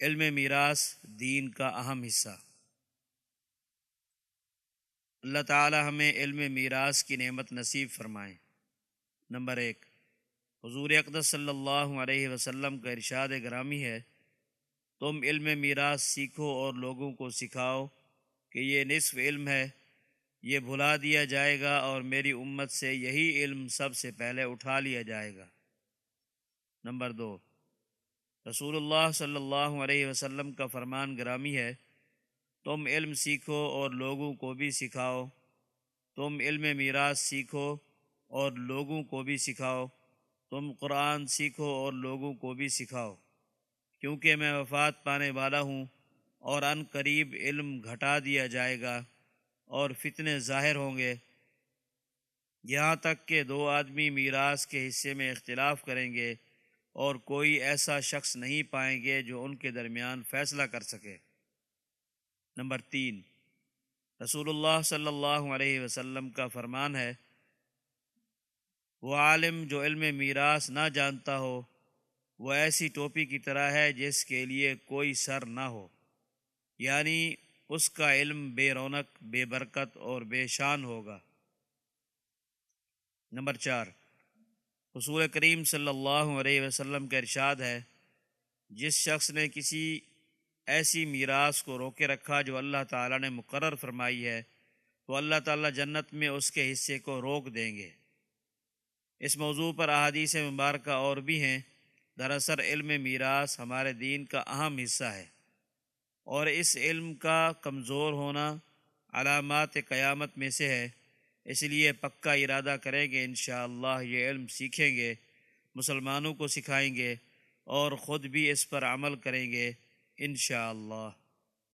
علم میراث دین کا اہم حصہ۔ اللہ تعالی ہمیں علم میراث کی نعمت نصیب فرمائیں نمبر ایک، حضور اقدس صلی اللہ علیہ وسلم کا ارشاد گرامی ہے، تم علم میراث سیکھو اور لوگوں کو سکھاؤ کہ یہ نصف علم ہے، یہ بھلا دیا جائے گا اور میری امت سے یہی علم سب سے پہلے اٹھا لیا جائے گا۔ نمبر دو رسول اللہ صلی اللہ علیہ وسلم کا فرمان گرامی ہے، تم علم سیکھو اور لوگوں کو بھی سکھاؤ۔ تم علم میراث سیکھو اور لوگوں کو بھی سکھاؤ۔ تم قرآن سیکھو اور لوگوں کو بھی سکھاؤ۔ کیونکہ میں وفات پانے والا ہوں اور ان قریب علم گھٹا دیا جائے گا اور فتنے ظاہر ہوں گے۔ یہاں تک کہ دو آدمی میراث کے حصے میں اختلاف کریں گے۔ اور کوئی ایسا شخص نہیں پائیں گے جو ان کے درمیان فیصلہ کر سکے۔ نمبر تین، رسول اللہ صلی اللہ علیہ وسلم کا فرمان ہے، وہ عالم جو علم میراث نہ جانتا ہو، وہ ایسی ٹوپی کی طرح ہے جس کے لیے کوئی سر نہ ہو۔ یعنی اس کا علم بے رونق، بے برکت اور بے شان ہوگا۔ نمبر چار حصول کریم صلی اللہ علیہ وسلم کا ارشاد ہے، جس شخص نے کسی ایسی میراث کو روکے رکھا جو اللہ تعالیٰ نے مقرر فرمائی ہے تو اللہ تعالیٰ جنت میں اس کے حصے کو روک دیں گے۔ اس موضوع پر احادیث مبارکہ اور بھی ہیں۔ دراصل علم میراث ہمارے دین کا اہم حصہ ہے اور اس علم کا کمزور ہونا علامات قیامت میں سے ہے۔ اس لیے پکا ارادہ کریں گے، انشاءاللہ یہ علم سیکھیں گے، مسلمانوں کو سکھائیں گے اور خود بھی اس پر عمل کریں گے، انشاءاللہ۔